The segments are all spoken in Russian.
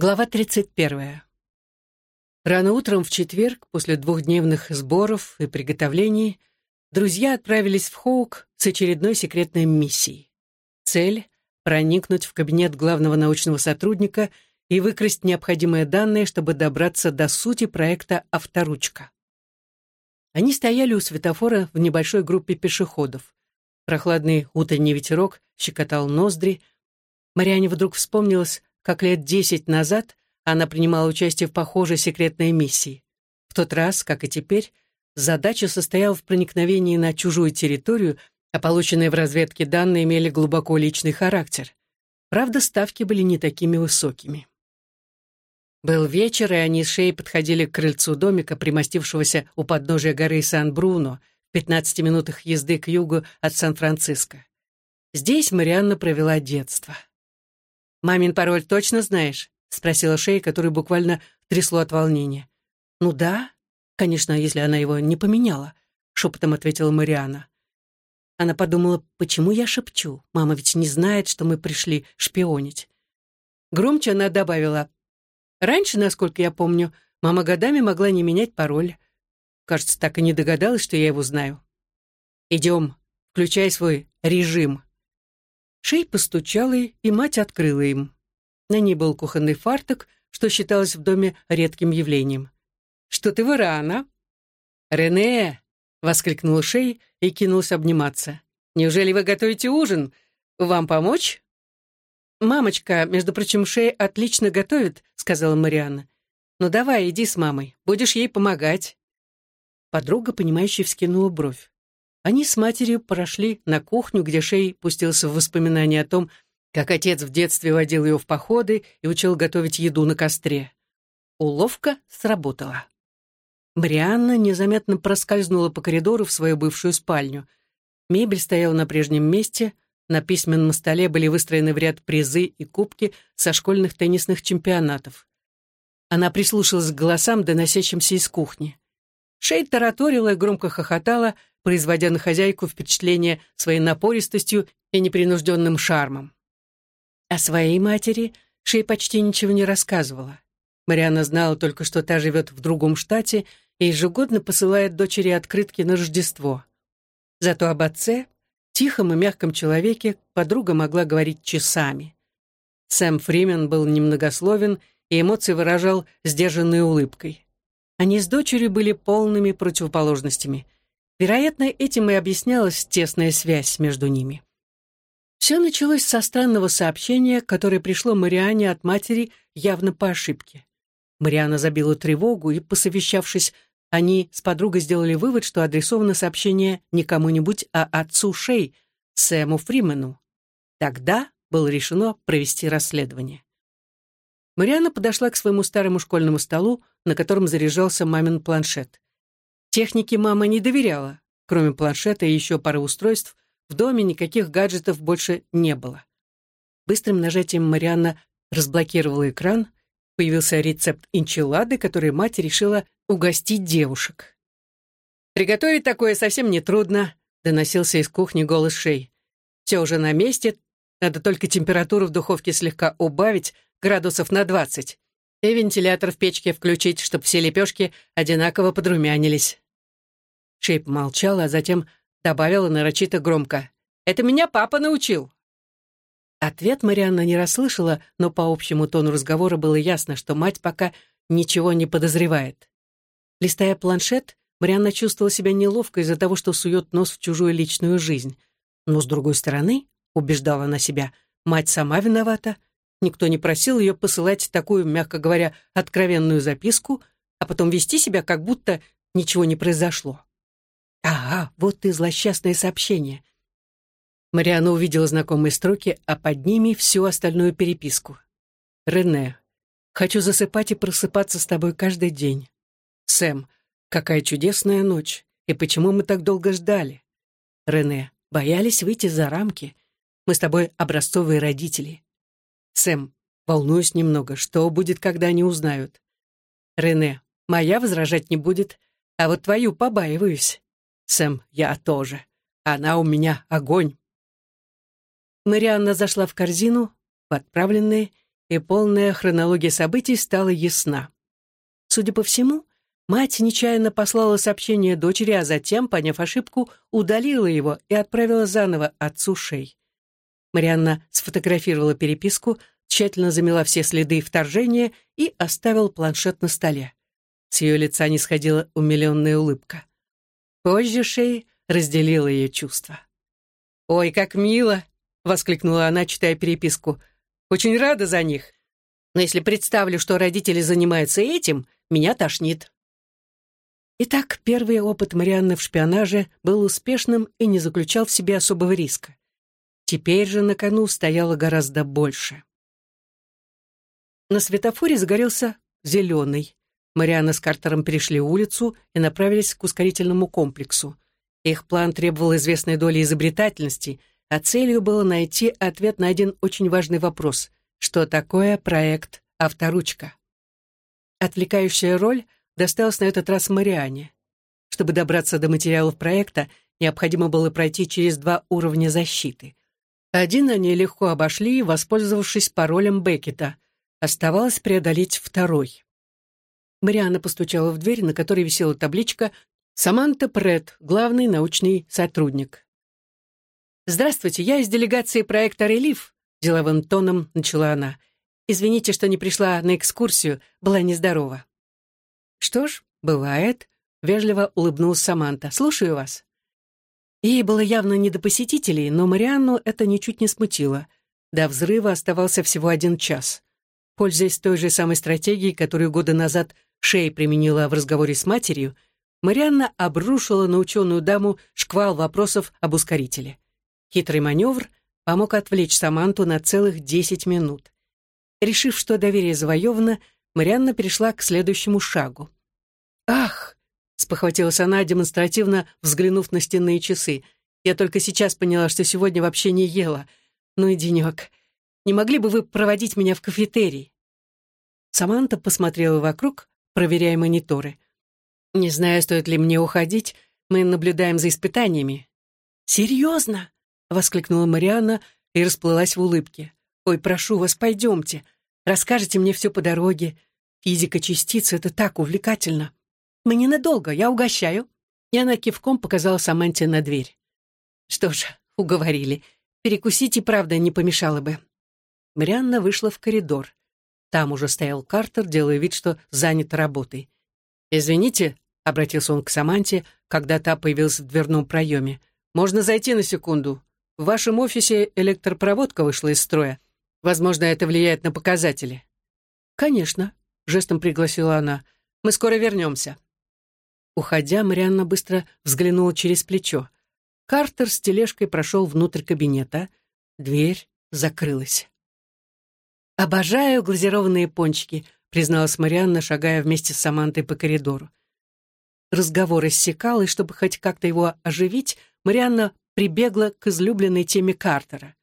Глава 31. Рано утром в четверг, после двухдневных сборов и приготовлений, друзья отправились в Хоук с очередной секретной миссией. Цель — проникнуть в кабинет главного научного сотрудника и выкрасть необходимые данные, чтобы добраться до сути проекта «Авторучка». Они стояли у светофора в небольшой группе пешеходов. Прохладный утренний ветерок щекотал ноздри. Мариане вдруг вспомнилось, как лет десять назад она принимала участие в похожей секретной миссии. В тот раз, как и теперь, задача состояла в проникновении на чужую территорию, а полученные в разведке данные имели глубоко личный характер. Правда, ставки были не такими высокими. Был вечер, и они с Шей подходили к крыльцу домика, примостившегося у подножия горы Сан-Бруно, в 15 минутах езды к югу от Сан-Франциско. Здесь Марианна провела детство. «Мамин пароль точно знаешь?» — спросила Шей, который буквально трясло от волнения. «Ну да, конечно, если она его не поменяла», — шепотом ответила Мариана. Она подумала, почему я шепчу? Мама ведь не знает, что мы пришли шпионить. Громче она добавила. Раньше, насколько я помню, мама годами могла не менять пароль. Кажется, так и не догадалась, что я его знаю. «Идем, включай свой режим», Шей постучала, и мать открыла им. На ней был кухонный фартук, что считалось в доме редким явлением. «Что ты вы рано?» «Рене!» — воскликнул Шей и кинулся обниматься. «Неужели вы готовите ужин? Вам помочь?» «Мамочка, между прочим, Шей отлично готовит», — сказала Марианна. «Ну давай, иди с мамой, будешь ей помогать». Подруга, понимающе вскинула бровь. Они с матерью прошли на кухню, где Шей пустился в воспоминания о том, как отец в детстве водил ее в походы и учил готовить еду на костре. Уловка сработала. Брианна незаметно проскользнула по коридору в свою бывшую спальню. Мебель стояла на прежнем месте, на письменном столе были выстроены в ряд призы и кубки со школьных теннисных чемпионатов. Она прислушалась к голосам, доносящимся из кухни. Шей тараторила и громко хохотала, производя на хозяйку впечатление своей напористостью и непринужденным шармом. О своей матери Шей почти ничего не рассказывала. Мариана знала только, что та живет в другом штате и ежегодно посылает дочери открытки на Рождество. Зато об отце, тихом и мягком человеке, подруга могла говорить часами. Сэм Фримен был немногословен и эмоции выражал сдержанной улыбкой. Они с дочерью были полными противоположностями — Вероятно, этим и объяснялась тесная связь между ними. Все началось со странного сообщения, которое пришло Мариане от матери явно по ошибке. Мариана забила тревогу, и, посовещавшись, они с подругой сделали вывод, что адресовано сообщение не кому-нибудь, а отцу Шей, Сэму Фримену. Тогда было решено провести расследование. Мариана подошла к своему старому школьному столу, на котором заряжался мамин планшет. Технике мама не доверяла. Кроме планшета и еще пары устройств, в доме никаких гаджетов больше не было. Быстрым нажатием Марианна разблокировала экран, появился рецепт инчилады, который мать решила угостить девушек. «Приготовить такое совсем нетрудно», — доносился из кухни голос Шей. «Все уже на месте, надо только температуру в духовке слегка убавить, градусов на двадцать и вентилятор в печке включить, чтобы все лепешки одинаково подрумянились». Шейп молчала, а затем добавила нарочито громко. «Это меня папа научил». Ответ Марианна не расслышала, но по общему тону разговора было ясно, что мать пока ничего не подозревает. Листая планшет, Марианна чувствовала себя неловко из-за того, что сует нос в чужую личную жизнь. Но, с другой стороны, убеждала она себя, мать сама виновата — Никто не просил ее посылать такую, мягко говоря, откровенную записку, а потом вести себя, как будто ничего не произошло. Ага, вот и злосчастное сообщение. Мариана увидела знакомые строки, а под ними всю остальную переписку. «Рене, хочу засыпать и просыпаться с тобой каждый день. Сэм, какая чудесная ночь, и почему мы так долго ждали? Рене, боялись выйти за рамки. Мы с тобой образцовые родители. Сэм, волнуюсь немного. Что будет, когда они узнают? Рене, моя возражать не будет, а вот твою побаиваюсь. Сэм, я тоже. Она у меня огонь. Марианна зашла в корзину, в и полная хронология событий стала ясна. Судя по всему, мать нечаянно послала сообщение дочери, а затем, поняв ошибку, удалила его и отправила заново отцу Шей. Марианна сфотографировала переписку, тщательно замела все следы вторжения и оставила планшет на столе. С ее лица не сходила умиленная улыбка. Позже Шей разделила ее чувства. «Ой, как мило!» — воскликнула она, читая переписку. «Очень рада за них. Но если представлю, что родители занимаются этим, меня тошнит». Итак, первый опыт Марианны в шпионаже был успешным и не заключал в себе особого риска. Теперь же на кону стояло гораздо больше. На светофоре загорелся зеленый. Марианна с Картером перешли улицу и направились к ускорительному комплексу. Их план требовал известной доли изобретательности, а целью было найти ответ на один очень важный вопрос. Что такое проект «Авторучка»? Отвлекающая роль досталась на этот раз Мариане. Чтобы добраться до материалов проекта, необходимо было пройти через два уровня защиты. Один они легко обошли, воспользовавшись паролем Беккета. Оставалось преодолеть второй. Марианна постучала в дверь, на которой висела табличка «Саманта Прет, главный научный сотрудник». «Здравствуйте, я из делегации проекта «Релиф», — деловым тоном начала она. «Извините, что не пришла на экскурсию, была нездорова». «Что ж, бывает», — вежливо улыбнулась Саманта. «Слушаю вас». Ей было явно не до посетителей, но Марианну это ничуть не смутило. До взрыва оставался всего один час. Пользуясь той же самой стратегией, которую года назад Шей применила в разговоре с матерью, Марианна обрушила на ученую даму шквал вопросов об ускорителе. Хитрый маневр помог отвлечь Саманту на целых десять минут. Решив, что доверие завоевано, Марианна перешла к следующему шагу. Спохватилась она, демонстративно взглянув на стенные часы. «Я только сейчас поняла, что сегодня вообще не ела. Ну и денек. Не могли бы вы проводить меня в кафетерий?» Саманта посмотрела вокруг, проверяя мониторы. «Не знаю, стоит ли мне уходить. Мы наблюдаем за испытаниями». «Серьезно?» — воскликнула Марианна и расплылась в улыбке. «Ой, прошу вас, пойдемте. Расскажите мне все по дороге. Физика частиц — это так увлекательно. Мы ненадолго, я угощаю». И она кивком показала Саманте на дверь. «Что ж, уговорили. Перекусить и правда не помешало бы». Марианна вышла в коридор. Там уже стоял Картер, делая вид, что занят работой. «Извините», — обратился он к Саманте, когда та появилась в дверном проеме. «Можно зайти на секунду? В вашем офисе электропроводка вышла из строя. Возможно, это влияет на показатели». «Конечно», — жестом пригласила она. «Мы скоро вернемся». Уходя, Марианна быстро взглянула через плечо. Картер с тележкой прошел внутрь кабинета. Дверь закрылась. «Обожаю глазированные пончики», — призналась Марианна, шагая вместе с Самантой по коридору. Разговор иссякал, и чтобы хоть как-то его оживить, Марианна прибегла к излюбленной теме Картера.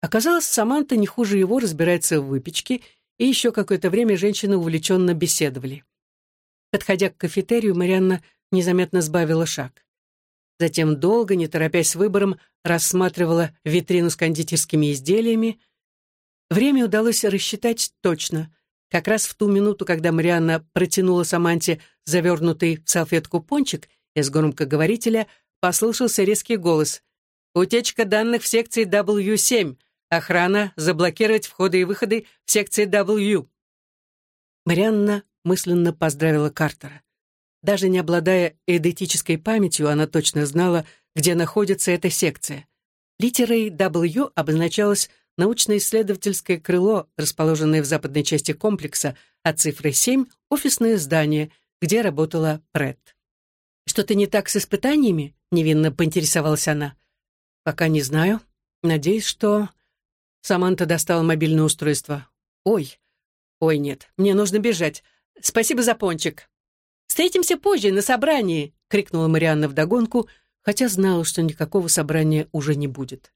Оказалось, Саманта не хуже его разбирается в выпечке, и еще какое-то время женщины увлеченно беседовали. Подходя к кафетерию, Марианна незаметно сбавила шаг. Затем долго, не торопясь с выбором, рассматривала витрину с кондитерскими изделиями. Время удалось рассчитать точно. Как раз в ту минуту, когда Марианна протянула Саманте завернутый в салфетку пончик, из громкоговорителя послышался резкий голос. «Утечка данных в секции W7. Охрана. Заблокировать входы и выходы в секции W». Марианна мысленно поздравила Картера. Даже не обладая эдетической памятью, она точно знала, где находится эта секция. Литерой W обозначалось научно-исследовательское крыло, расположенное в западной части комплекса, а цифрой 7 — офисное здание, где работала Прет. «Что-то не так с испытаниями?» — невинно поинтересовалась она. «Пока не знаю. Надеюсь, что...» Саманта достала мобильное устройство. «Ой, ой, нет, мне нужно бежать. Спасибо за пончик». «Встретимся позже, на собрании!» — крикнула Марианна вдогонку, хотя знала, что никакого собрания уже не будет.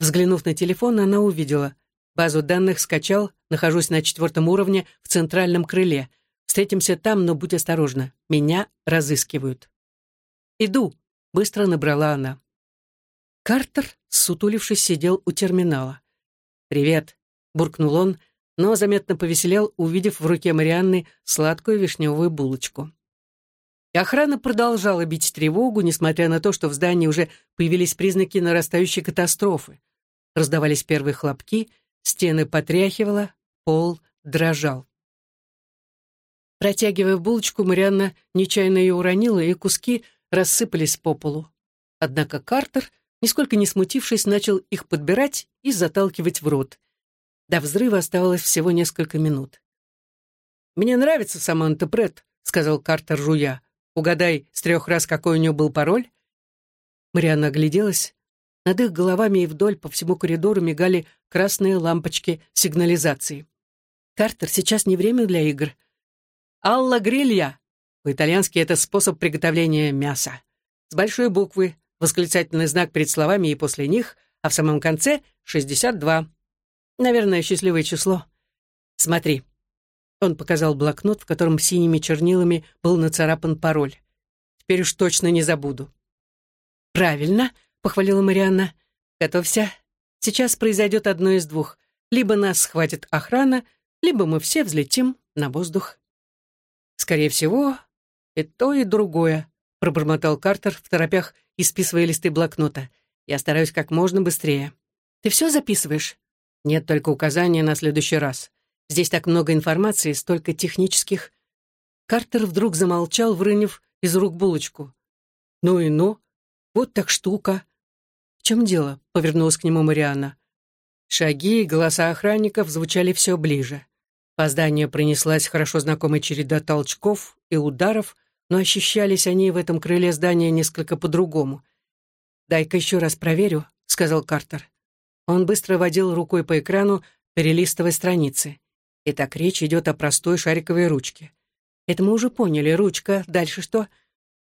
Взглянув на телефон, она увидела. Базу данных скачал, нахожусь на четвертом уровне в центральном крыле. Встретимся там, но будь осторожна. Меня разыскивают. «Иду», — быстро набрала она. Картер, сутулившись, сидел у терминала. «Привет», — буркнул он, но заметно повеселел, увидев в руке Марианны сладкую вишневую булочку. И охрана продолжала бить тревогу, несмотря на то, что в здании уже появились признаки нарастающей катастрофы. Раздавались первые хлопки, стены потряхивало, пол дрожал. Протягивая булочку, Марианна нечаянно ее уронила, и куски рассыпались по полу. Однако Картер, нисколько не смутившись, начал их подбирать и заталкивать в рот. До взрыва оставалось всего несколько минут. «Мне нравится Саманта Прет», — сказал Картер, жуя. «Угадай с трех раз, какой у нее был пароль?» Марианна огляделась. Над их головами и вдоль по всему коридору мигали красные лампочки сигнализации. «Картер, сейчас не время для игр. Алла Грилья. По-итальянски это способ приготовления мяса. С большой буквы, восклицательный знак перед словами и после них, а в самом конце — 62. Наверное, счастливое число. Смотри. Он показал блокнот, в котором синими чернилами был нацарапан пароль. Теперь уж точно не забуду. «Правильно», — похвалила Марианна. «Готовься. Сейчас произойдет одно из двух. Либо нас схватит охрана, либо мы все взлетим на воздух». «Скорее всего, и то, и другое», — пробормотал Картер в торопях, исписывая листы блокнота. «Я стараюсь как можно быстрее». «Ты все записываешь?» «Нет, только указания на следующий раз. Здесь так много информации, столько технических...» Картер вдруг замолчал, врынив из рук булочку. «Ну и ну, вот так штука». «В чем дело?» — повернулась к нему Марианна. Шаги и голоса охранников звучали все ближе. По зданию пронеслась хорошо знакомая череда толчков и ударов, но ощущались они в этом крыле здания несколько по-другому. «Дай-ка еще раз проверю», — сказал Картер. Он быстро водил рукой по экрану, перелистывая страницы. Итак, речь идет о простой шариковой ручке. Это мы уже поняли. Ручка. Дальше что?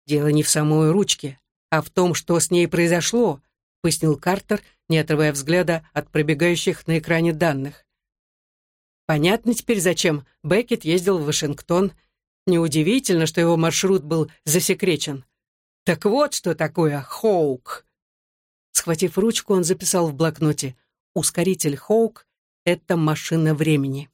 Дело не в самой ручке, а в том, что с ней произошло, пояснил Картер, не отрывая взгляда от пробегающих на экране данных. Понятно теперь, зачем Беккет ездил в Вашингтон. Неудивительно, что его маршрут был засекречен. Так вот, что такое Хоук. Схватив ручку, он записал в блокноте «Ускоритель Хоук — это машина времени».